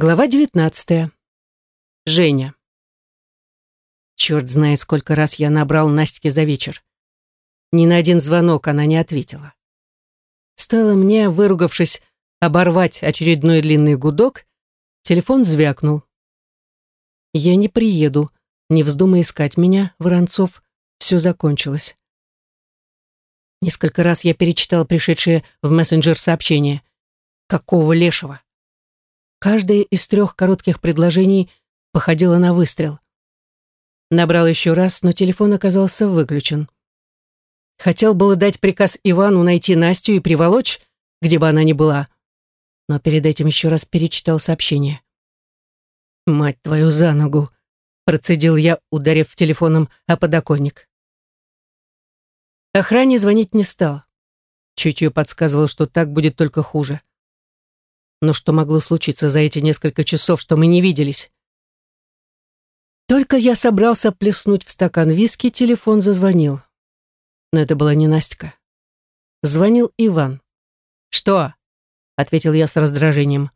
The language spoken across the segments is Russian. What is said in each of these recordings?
Глава 19. Женя. Черт знает, сколько раз я набрал Настике за вечер. Ни на один звонок она не ответила. Стоило мне, выругавшись, оборвать очередной длинный гудок, телефон звякнул. «Я не приеду, не вздумай искать меня, Воронцов, все закончилось». Несколько раз я перечитал пришедшие в мессенджер сообщения. «Какого лешего?» Каждое из трех коротких предложений походило на выстрел. Набрал еще раз, но телефон оказался выключен. Хотел было дать приказ Ивану найти Настю и приволочь, где бы она ни была, но перед этим еще раз перечитал сообщение. «Мать твою за ногу!» — процедил я, ударив телефоном о подоконник. Охране звонить не стал. Чутье подсказывало, что так будет только хуже. Но что могло случиться за эти несколько часов, что мы не виделись? Только я собрался плеснуть в стакан виски, телефон зазвонил. Но это была не Настя. Звонил Иван. «Что?» — ответил я с раздражением.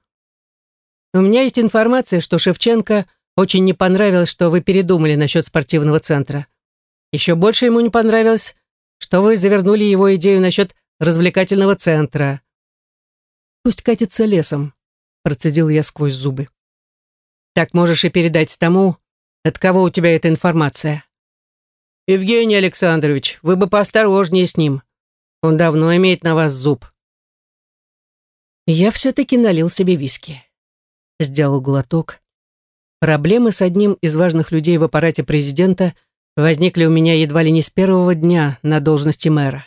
«У меня есть информация, что Шевченко очень не понравилось, что вы передумали насчет спортивного центра. Еще больше ему не понравилось, что вы завернули его идею насчет развлекательного центра. Пусть катится лесом, процедил я сквозь зубы. Так можешь и передать тому, от кого у тебя эта информация. Евгений Александрович, вы бы поосторожнее с ним. Он давно имеет на вас зуб. Я все-таки налил себе виски. Сделал глоток. Проблемы с одним из важных людей в аппарате президента возникли у меня едва ли не с первого дня на должности мэра.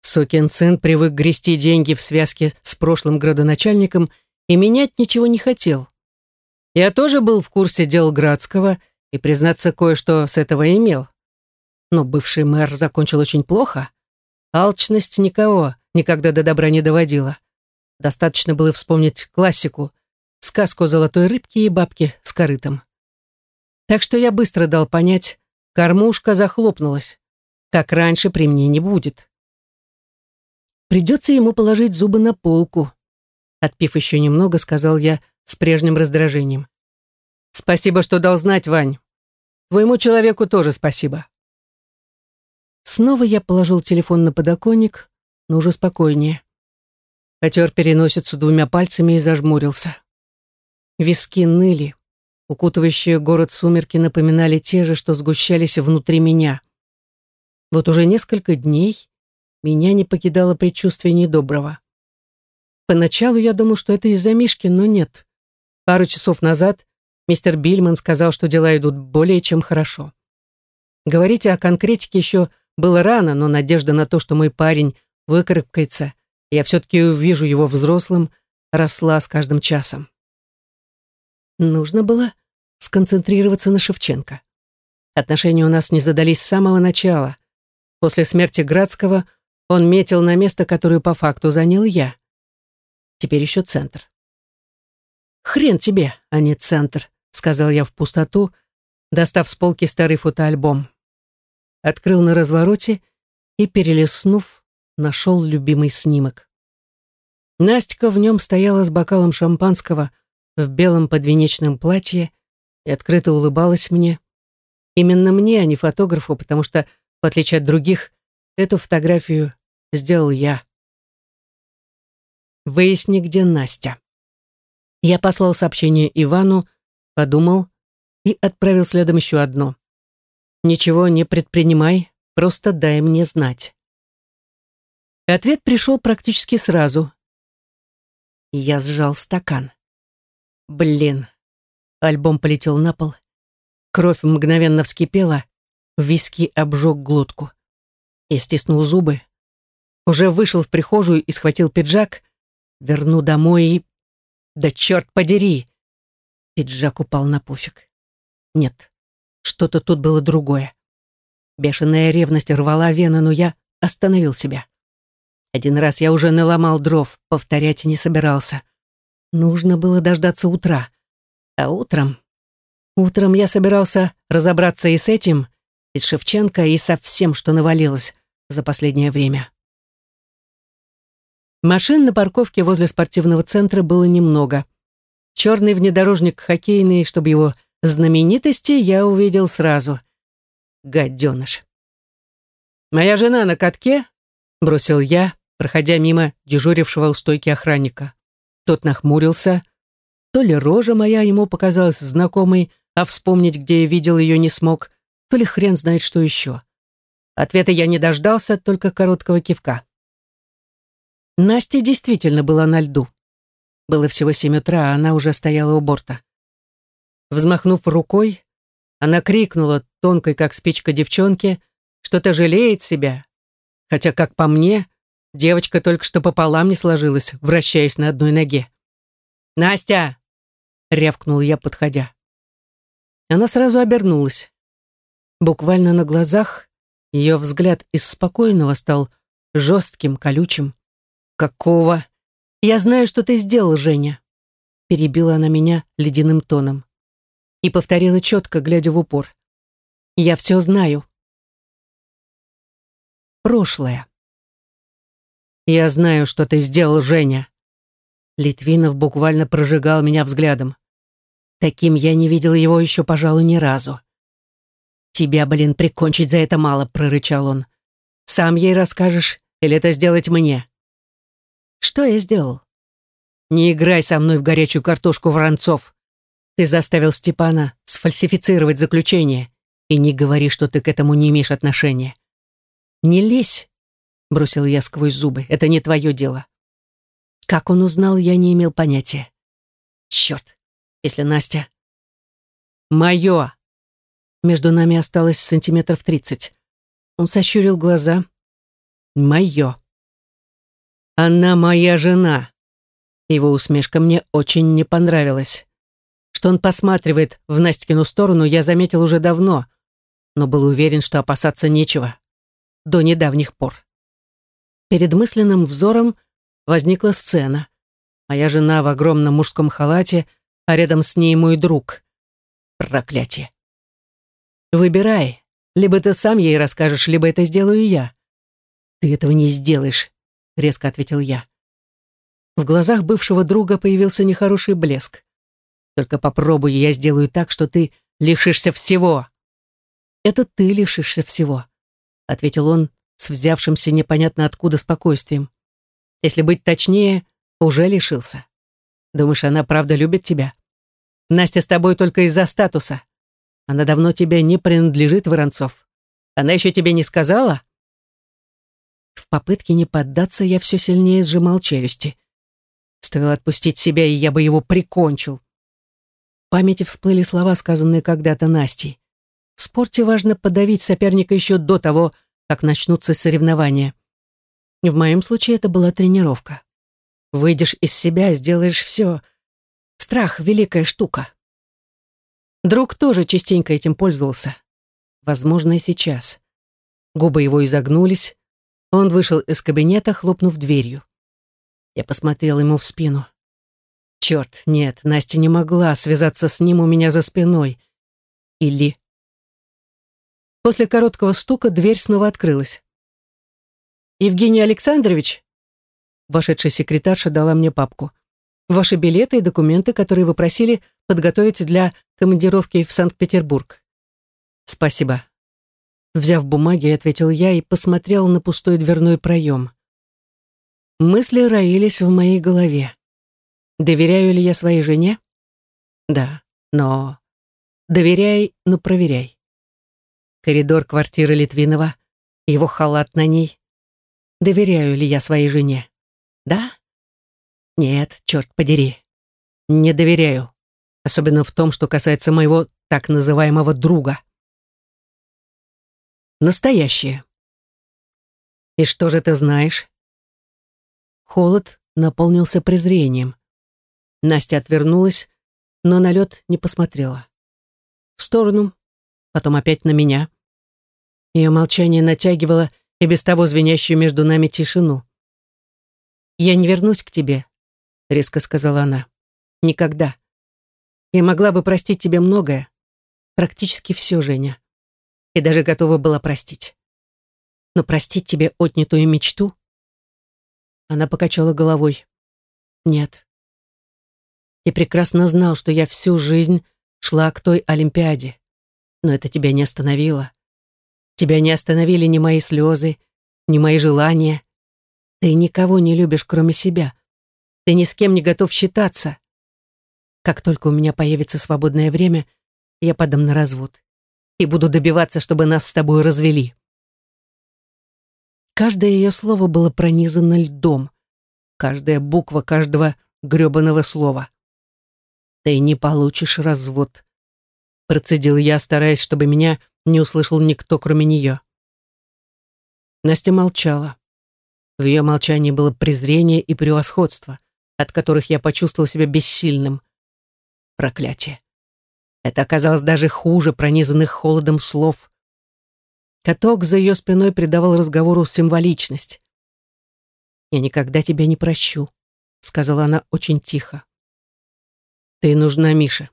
Сукин сын привык грести деньги в связке с прошлым градоначальником и менять ничего не хотел. Я тоже был в курсе дел Градского и, признаться, кое-что с этого имел. Но бывший мэр закончил очень плохо. Алчность никого никогда до добра не доводила. Достаточно было вспомнить классику, сказку о золотой рыбке и бабке с корытом. Так что я быстро дал понять, кормушка захлопнулась. Как раньше при мне не будет. Придется ему положить зубы на полку. Отпив еще немного, сказал я с прежним раздражением. Спасибо, что дал знать, Вань. Твоему человеку тоже спасибо. Снова я положил телефон на подоконник, но уже спокойнее. Потер переносицу двумя пальцами и зажмурился. Виски ныли. Укутывающие город сумерки напоминали те же, что сгущались внутри меня. Вот уже несколько дней меня не покидало предчувствие недоброго. Поначалу я думал, что это из-за Мишки, но нет. Пару часов назад мистер Бильман сказал, что дела идут более чем хорошо. Говорить о конкретике еще было рано, но надежда на то, что мой парень выкарабкается, я все-таки увижу его взрослым, росла с каждым часом. Нужно было сконцентрироваться на Шевченко. Отношения у нас не задались с самого начала. После смерти Градского он метил на место, которое по факту занял я. Теперь еще центр. «Хрен тебе, а не центр», — сказал я в пустоту, достав с полки старый фотоальбом. Открыл на развороте и, перелистнув, нашел любимый снимок. Настя в нем стояла с бокалом шампанского в белом подвенечном платье и открыто улыбалась мне. Именно мне, а не фотографу, потому что, в отличие от других, эту фотографию сделал я. Выясни, где Настя. Я послал сообщение Ивану, подумал и отправил следом еще одно. Ничего не предпринимай, просто дай мне знать. Ответ пришел практически сразу. Я сжал стакан. Блин. Альбом полетел на пол. Кровь мгновенно вскипела, виски обжег глотку. Я стиснул зубы, уже вышел в прихожую и схватил пиджак. Верну домой и... Да черт подери! Пиджак упал на пуфик. Нет, что-то тут было другое. Бешеная ревность рвала вены, но я остановил себя. Один раз я уже наломал дров, повторять не собирался. Нужно было дождаться утра. А утром... Утром я собирался разобраться и с этим, и с Шевченко, и со всем, что навалилось за последнее время. Машин на парковке возле спортивного центра было немного. Черный внедорожник хоккейный, чтобы его знаменитости я увидел сразу. Гаденыш. «Моя жена на катке?» — бросил я, проходя мимо дежурившего у стойки охранника. Тот нахмурился. То ли рожа моя ему показалась знакомой, а вспомнить, где я видел ее, не смог, то ли хрен знает что еще. Ответа я не дождался, только короткого кивка. Настя действительно была на льду. Было всего семь утра, а она уже стояла у борта. Взмахнув рукой, она крикнула тонкой, как спичка девчонке, что-то жалеет себя. Хотя, как по мне, девочка только что пополам не сложилась, вращаясь на одной ноге. «Настя!» — рявкнул я, подходя. Она сразу обернулась. Буквально на глазах ее взгляд из спокойного стал жестким, колючим. «Какого? Я знаю, что ты сделал, Женя!» Перебила она меня ледяным тоном. И повторила четко, глядя в упор. «Я все знаю». Прошлое. «Я знаю, что ты сделал, Женя!» Литвинов буквально прожигал меня взглядом. Таким я не видел его еще, пожалуй, ни разу. «Тебя, блин, прикончить за это мало», — прорычал он. «Сам ей расскажешь или это сделать мне?» Что я сделал? Не играй со мной в горячую картошку, Воронцов. Ты заставил Степана сфальсифицировать заключение. И не говори, что ты к этому не имеешь отношения. Не лезь, бросил я сквозь зубы. Это не твое дело. Как он узнал, я не имел понятия. Черт, если Настя... Мое! Между нами осталось сантиметров тридцать. Он сощурил глаза. Мое. Она моя жена. Его усмешка мне очень не понравилась. Что он посматривает в Настькину сторону, я заметил уже давно, но был уверен, что опасаться нечего. До недавних пор. Перед мысленным взором возникла сцена. Моя жена в огромном мужском халате, а рядом с ней мой друг. Проклятие. Выбирай. Либо ты сам ей расскажешь, либо это сделаю я. Ты этого не сделаешь резко ответил я. В глазах бывшего друга появился нехороший блеск. Только попробуй, я сделаю так, что ты лишишься всего. Это ты лишишься всего, ответил он с взявшимся непонятно откуда спокойствием. Если быть точнее, уже лишился. Думаешь, она правда любит тебя? Настя с тобой только из-за статуса. Она давно тебе не принадлежит, Воронцов. Она еще тебе не сказала? В попытке не поддаться я все сильнее сжимал челюсти. Стоило отпустить себя, и я бы его прикончил. В памяти всплыли слова, сказанные когда-то Настей. В спорте важно подавить соперника еще до того, как начнутся соревнования. В моем случае это была тренировка. Выйдешь из себя, сделаешь все. Страх — великая штука. Друг тоже частенько этим пользовался. Возможно, и сейчас. Губы его изогнулись, он вышел из кабинета, хлопнув дверью. Я посмотрел ему в спину. Черт, нет, Настя не могла связаться с ним у меня за спиной. Или... После короткого стука дверь снова открылась. «Евгений Александрович?» Вошедшая секретарша дала мне папку. «Ваши билеты и документы, которые вы просили подготовить для командировки в Санкт-Петербург». «Спасибо», Взяв бумаги, ответил я и посмотрел на пустой дверной проем. Мысли роились в моей голове. Доверяю ли я своей жене? Да, но... Доверяй, но проверяй. Коридор квартиры Литвинова, его халат на ней. Доверяю ли я своей жене? Да? Нет, черт подери. Не доверяю. Особенно в том, что касается моего так называемого друга. Настоящее. И что же ты знаешь? Холод наполнился презрением. Настя отвернулась, но на лед не посмотрела. В сторону, потом опять на меня. Ее молчание натягивало и без того звенящую между нами тишину. «Я не вернусь к тебе», — резко сказала она. «Никогда. Я могла бы простить тебе многое. Практически все, Женя и даже готова была простить. Но простить тебе отнятую мечту? Она покачала головой. Нет. и прекрасно знал, что я всю жизнь шла к той Олимпиаде. Но это тебя не остановило. Тебя не остановили ни мои слезы, ни мои желания. Ты никого не любишь, кроме себя. Ты ни с кем не готов считаться. Как только у меня появится свободное время, я подам на развод и буду добиваться, чтобы нас с тобой развели. Каждое ее слово было пронизано льдом. Каждая буква каждого грёбаного слова. «Ты не получишь развод», — процедил я, стараясь, чтобы меня не услышал никто, кроме нее. Настя молчала. В ее молчании было презрение и превосходство, от которых я почувствовал себя бессильным. Проклятие. Это оказалось даже хуже пронизанных холодом слов. Каток за ее спиной придавал разговору символичность. «Я никогда тебя не прощу», — сказала она очень тихо. «Ты нужна Мише».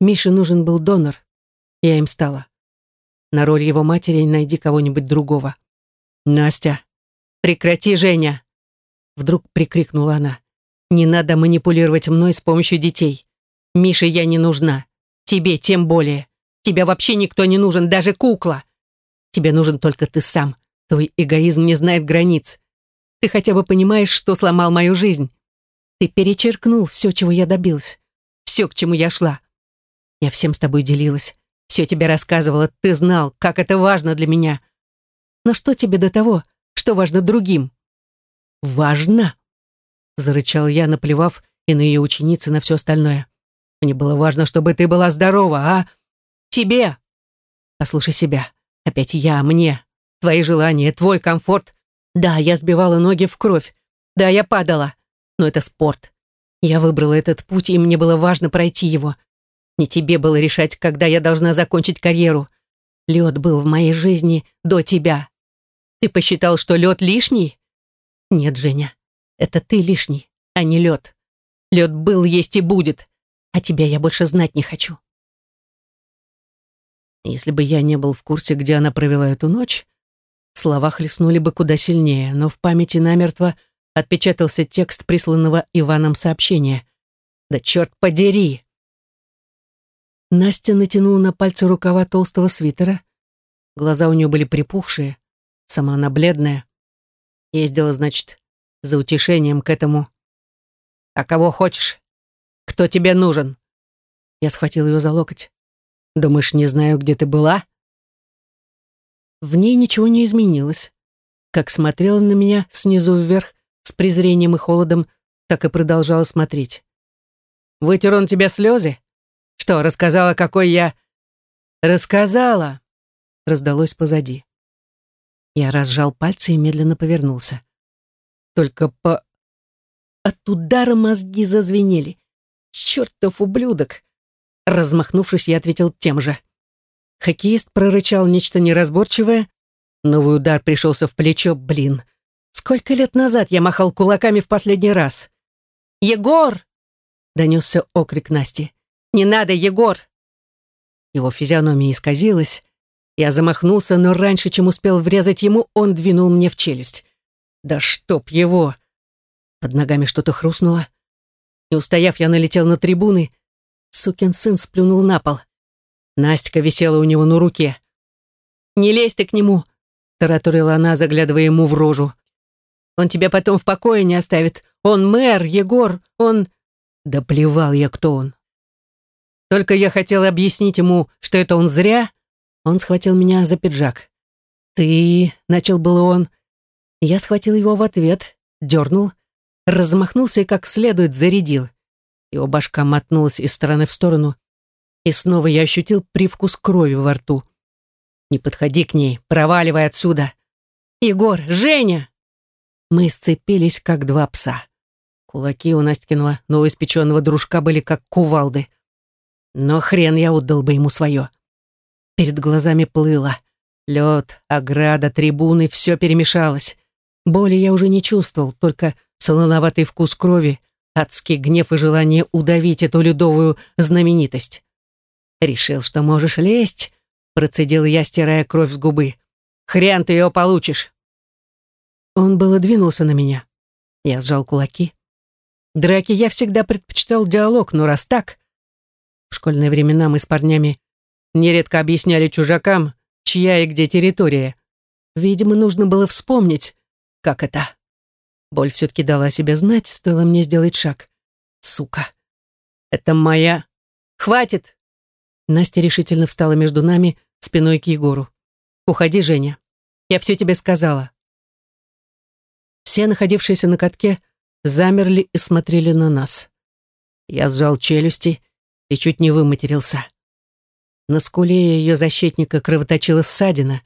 Мише нужен был донор. Я им стала. На роль его матери найди кого-нибудь другого. «Настя, прекрати, Женя!» Вдруг прикрикнула она. «Не надо манипулировать мной с помощью детей. Мише я не нужна. Тебе тем более. Тебя вообще никто не нужен, даже кукла. Тебе нужен только ты сам. Твой эгоизм не знает границ. Ты хотя бы понимаешь, что сломал мою жизнь. Ты перечеркнул все, чего я добилась. Все, к чему я шла. Я всем с тобой делилась. Все тебе рассказывала. Ты знал, как это важно для меня. Но что тебе до того, что важно другим? Важно? Зарычал я, наплевав и на ее ученицы, на все остальное. Мне было важно, чтобы ты была здорова, а? Тебе! Послушай себя. Опять я, мне. Твои желания, твой комфорт. Да, я сбивала ноги в кровь. Да, я падала. Но это спорт. Я выбрала этот путь, и мне было важно пройти его. Не тебе было решать, когда я должна закончить карьеру. Лед был в моей жизни до тебя. Ты посчитал, что лед лишний? Нет, Женя, это ты лишний, а не лед. Лед был, есть и будет а тебя я больше знать не хочу. Если бы я не был в курсе, где она провела эту ночь, слова хлестнули бы куда сильнее, но в памяти намертво отпечатался текст присланного Иваном сообщения. «Да черт подери!» Настя натянула на пальцы рукава толстого свитера. Глаза у нее были припухшие, сама она бледная. Ездила, значит, за утешением к этому. «А кого хочешь?» Кто тебе нужен?» Я схватил ее за локоть. «Думаешь, не знаю, где ты была?» В ней ничего не изменилось. Как смотрела на меня снизу вверх с презрением и холодом, так и продолжала смотреть. «Вытер он тебе слезы? Что, рассказала, какой я...» «Рассказала!» раздалось позади. Я разжал пальцы и медленно повернулся. Только по... От удара мозги зазвенели. «Чертов ублюдок!» Размахнувшись, я ответил тем же. Хоккеист прорычал нечто неразборчивое. Новый удар пришелся в плечо. Блин, сколько лет назад я махал кулаками в последний раз? «Егор!» — донесся окрик Насти. «Не надо, Егор!» Его физиономия исказилась. Я замахнулся, но раньше, чем успел врезать ему, он двинул мне в челюсть. «Да чтоб его!» Под ногами что-то хрустнуло. Не устояв, я налетел на трибуны. Сукин сын сплюнул на пол. Настя висела у него на руке. «Не лезь ты к нему!» — тараторила она, заглядывая ему в рожу. «Он тебя потом в покое не оставит. Он мэр, Егор, он...» Да плевал я, кто он. Только я хотел объяснить ему, что это он зря. Он схватил меня за пиджак. «Ты...» — начал было он. Я схватил его в ответ, дернул, размахнулся и как следует зарядил. Его башка мотнулась из стороны в сторону, и снова я ощутил привкус крови во рту. «Не подходи к ней, проваливай отсюда!» «Егор! Женя!» Мы сцепились, как два пса. Кулаки у Настькиного новоиспеченного дружка были как кувалды. Но хрен я отдал бы ему свое. Перед глазами плыло. Лед, ограда, трибуны, все перемешалось. Боли я уже не чувствовал, только солоноватый вкус крови, адский гнев и желание удавить эту ледовую знаменитость. «Решил, что можешь лезть?» — процедил я, стирая кровь с губы. «Хрен ты ее получишь!» Он было двинулся на меня. Я сжал кулаки. Драки я всегда предпочитал диалог, но раз так... В школьные времена мы с парнями нередко объясняли чужакам, чья и где территория. Видимо, нужно было вспомнить, как это. Боль все-таки дала себя знать, стоило мне сделать шаг. Сука. Это моя... Хватит! Настя решительно встала между нами, спиной к Егору. «Уходи, Женя. Я все тебе сказала». Все, находившиеся на катке, замерли и смотрели на нас. Я сжал челюсти и чуть не выматерился. На скуле ее защитника кровоточила ссадина,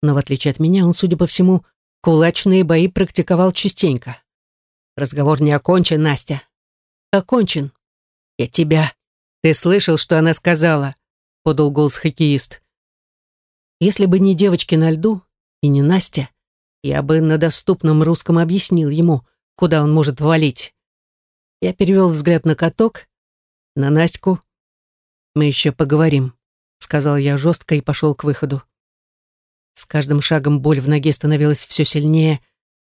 но в отличие от меня, он, судя по всему, кулачные бои практиковал частенько. Разговор не окончен, Настя. Окончен. Я тебя. Ты слышал, что она сказала? Подал голос хоккеист. Если бы не девочки на льду и не Настя, я бы на доступном русском объяснил ему, куда он может валить. Я перевел взгляд на каток, на Настю. Мы еще поговорим, сказал я жестко и пошел к выходу. С каждым шагом боль в ноге становилась все сильнее,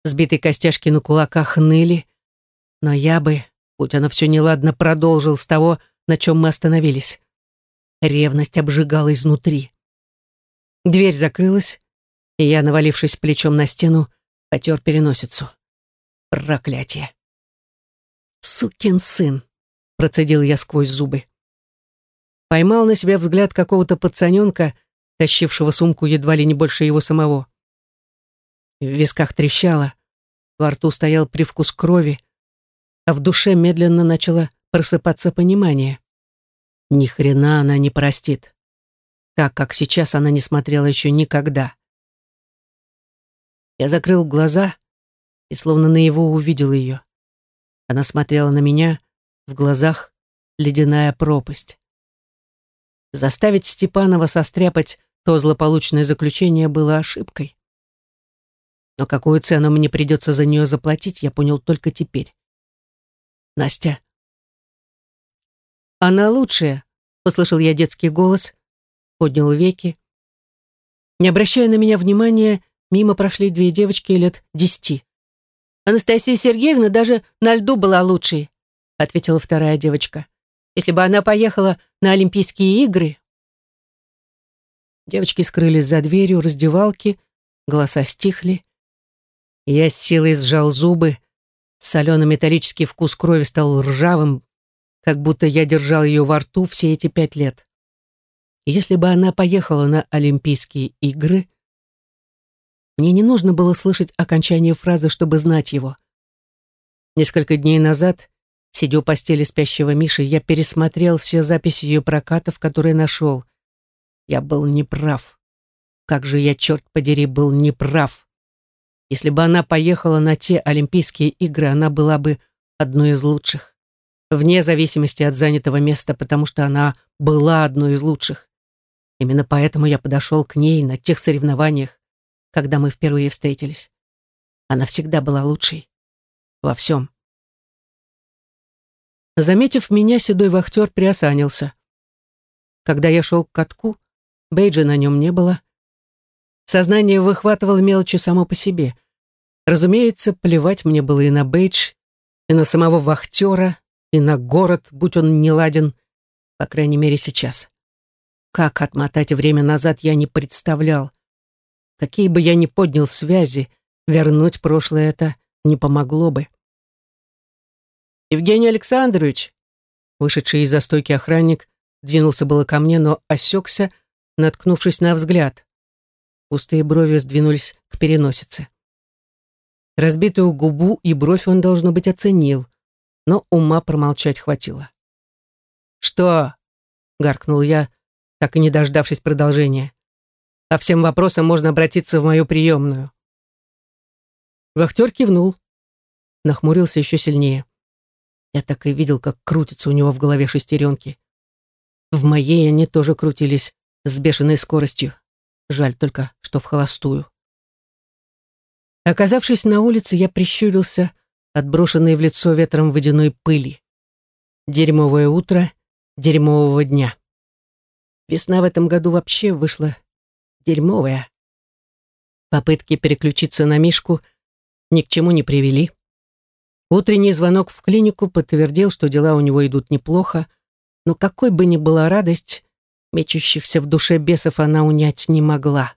сбитые костяшки на кулаках ныли. Но я бы, будь она все неладно, продолжил с того, на чем мы остановились. Ревность обжигала изнутри. Дверь закрылась, и я, навалившись плечом на стену, потер переносицу. Проклятие. «Сукин сын!» — процедил я сквозь зубы. Поймал на себя взгляд какого-то пацаненка — тащившего сумку едва ли не больше его самого. В висках трещало, во рту стоял привкус крови, а в душе медленно начало просыпаться понимание. Ни хрена она не простит. Так, как сейчас она не смотрела еще никогда. Я закрыл глаза и словно на его увидел ее. Она смотрела на меня, в глазах ледяная пропасть. Заставить Степанова состряпать то злополучное заключение было ошибкой. Но какую цену мне придется за нее заплатить, я понял только теперь. Настя. «Она лучшая», — услышал я детский голос, поднял веки. Не обращая на меня внимания, мимо прошли две девочки лет десяти. «Анастасия Сергеевна даже на льду была лучшей», — ответила вторая девочка. «Если бы она поехала на Олимпийские игры, Девочки скрылись за дверью раздевалки, голоса стихли. Я с силой сжал зубы, солено-металлический вкус крови стал ржавым, как будто я держал ее во рту все эти пять лет. Если бы она поехала на Олимпийские игры, мне не нужно было слышать окончание фразы, чтобы знать его. Несколько дней назад, сидя у постели спящего Миши, я пересмотрел все записи ее прокатов, которые нашел — я был неправ. Как же я, черт подери, был неправ. Если бы она поехала на те Олимпийские игры, она была бы одной из лучших. Вне зависимости от занятого места, потому что она была одной из лучших. Именно поэтому я подошел к ней на тех соревнованиях, когда мы впервые встретились. Она всегда была лучшей. Во всем. Заметив меня, седой вахтер приосанился. Когда я шел к катку, Бейджа на нем не было. Сознание выхватывало мелочи само по себе. Разумеется, плевать мне было и на Бейдж, и на самого вахтера, и на город, будь он не ладен, по крайней мере сейчас. Как отмотать время назад, я не представлял. Какие бы я ни поднял связи, вернуть прошлое это не помогло бы. «Евгений Александрович!» Вышедший из застойки охранник двинулся было ко мне, но осекся, наткнувшись на взгляд. Пустые брови сдвинулись к переносице. Разбитую губу и бровь он, должно быть, оценил, но ума промолчать хватило. «Что?» — гаркнул я, так и не дождавшись продолжения. «По всем вопросам можно обратиться в мою приемную». Вахтер кивнул, нахмурился еще сильнее. Я так и видел, как крутятся у него в голове шестеренки. В моей они тоже крутились, с бешеной скоростью. Жаль только, что в холостую. Оказавшись на улице, я прищурился от брошенной в лицо ветром водяной пыли. Дерьмовое утро дерьмового дня. Весна в этом году вообще вышла дерьмовая. Попытки переключиться на Мишку ни к чему не привели. Утренний звонок в клинику подтвердил, что дела у него идут неплохо, но какой бы ни была радость, мечущихся в душе бесов она унять не могла.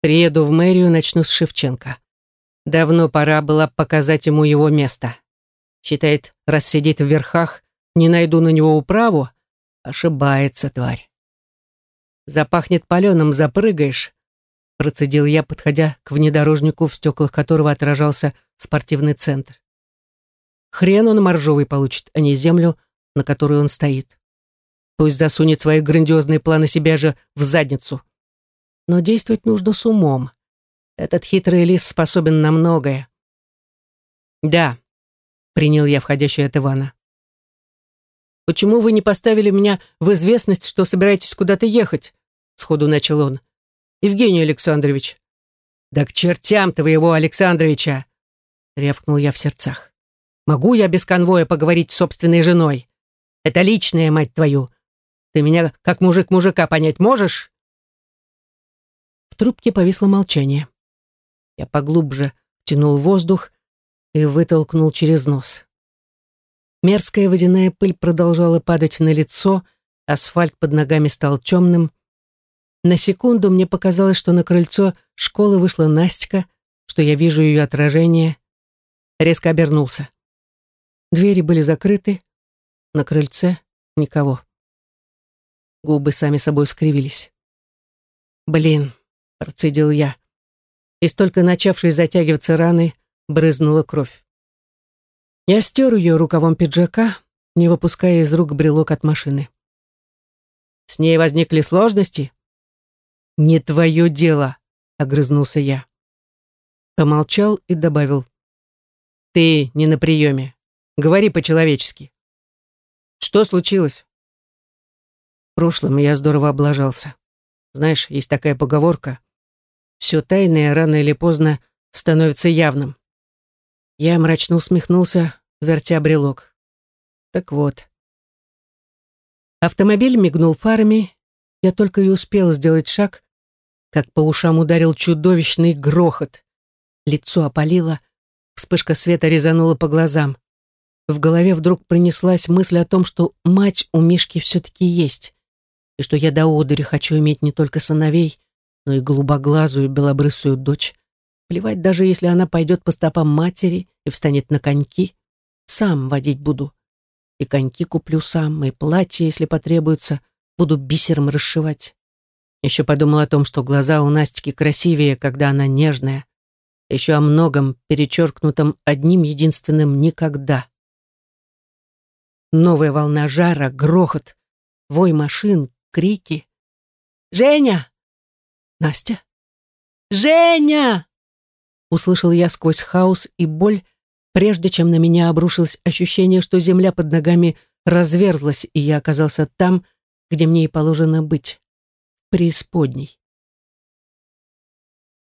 Приеду в мэрию, начну с Шевченко. Давно пора было показать ему его место. Считает, раз сидит в верхах, не найду на него управу. Ошибается, тварь. Запахнет паленым, запрыгаешь, процедил я, подходя к внедорожнику, в стеклах которого отражался спортивный центр. Хрен он моржовый получит, а не землю, на которой он стоит. Пусть засунет свои грандиозные планы себя же в задницу. Но действовать нужно с умом. Этот хитрый лис способен на многое. «Да», — принял я входящий от Ивана. «Почему вы не поставили меня в известность, что собираетесь куда-то ехать?» — сходу начал он. «Евгений Александрович». «Да к чертям твоего Александровича!» — рявкнул я в сердцах. «Могу я без конвоя поговорить с собственной женой? Это личная, мать твою. Ты меня как мужик мужика понять можешь?» В трубке повисло молчание. Я поглубже втянул воздух и вытолкнул через нос. Мерзкая водяная пыль продолжала падать на лицо, асфальт под ногами стал темным. На секунду мне показалось, что на крыльцо школы вышла Настя, что я вижу ее отражение. Резко обернулся. Двери были закрыты, на крыльце никого. Губы сами собой скривились. «Блин», — процедил я. Из только начавшей затягиваться раны брызнула кровь. Я стер ее рукавом пиджака, не выпуская из рук брелок от машины. «С ней возникли сложности?» «Не твое дело», — огрызнулся я. Помолчал и добавил. «Ты не на приеме. Говори по-человечески». «Что случилось?» В прошлом я здорово облажался. Знаешь, есть такая поговорка. Все тайное рано или поздно становится явным. Я мрачно усмехнулся, вертя брелок. Так вот. Автомобиль мигнул фарами. Я только и успел сделать шаг, как по ушам ударил чудовищный грохот. Лицо опалило, вспышка света резанула по глазам. В голове вдруг пронеслась мысль о том, что мать у Мишки все-таки есть и что я до одури хочу иметь не только сыновей, но и голубоглазую белобрысую дочь. Плевать, даже если она пойдет по стопам матери и встанет на коньки. Сам водить буду. И коньки куплю сам, и платье, если потребуется, буду бисером расшивать. Еще подумал о том, что глаза у Настики красивее, когда она нежная. Еще о многом, перечеркнутом одним единственным «никогда». Новая волна жара, грохот, вой машин, крики. «Женя!» «Настя?» «Женя!» Услышал я сквозь хаос и боль, прежде чем на меня обрушилось ощущение, что земля под ногами разверзлась, и я оказался там, где мне и положено быть, преисподней.